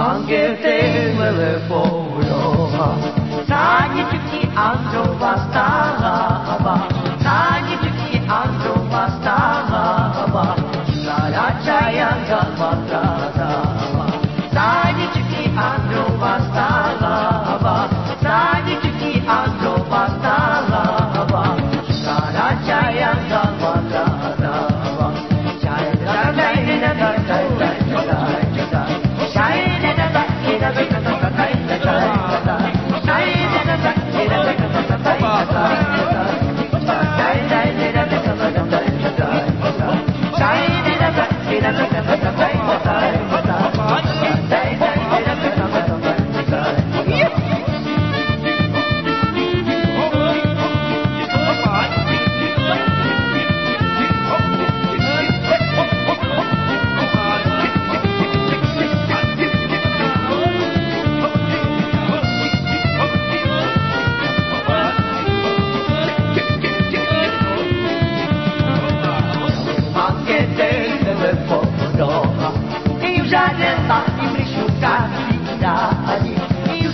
Mangetek telefonova, tanecki Androwa starawa, tanecki Androwa starawa, zaracaja za kwadrata.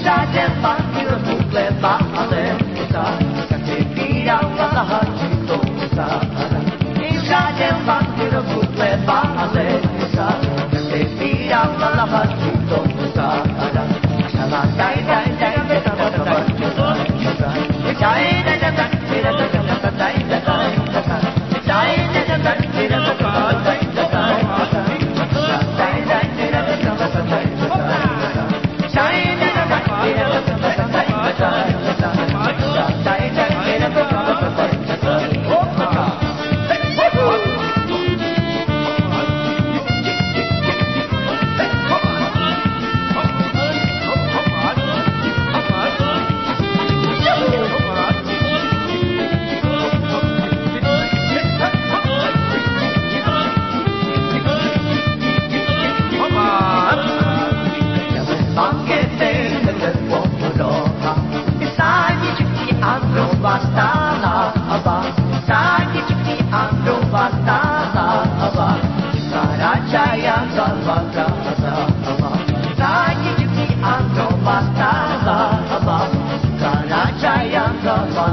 Thank Bye.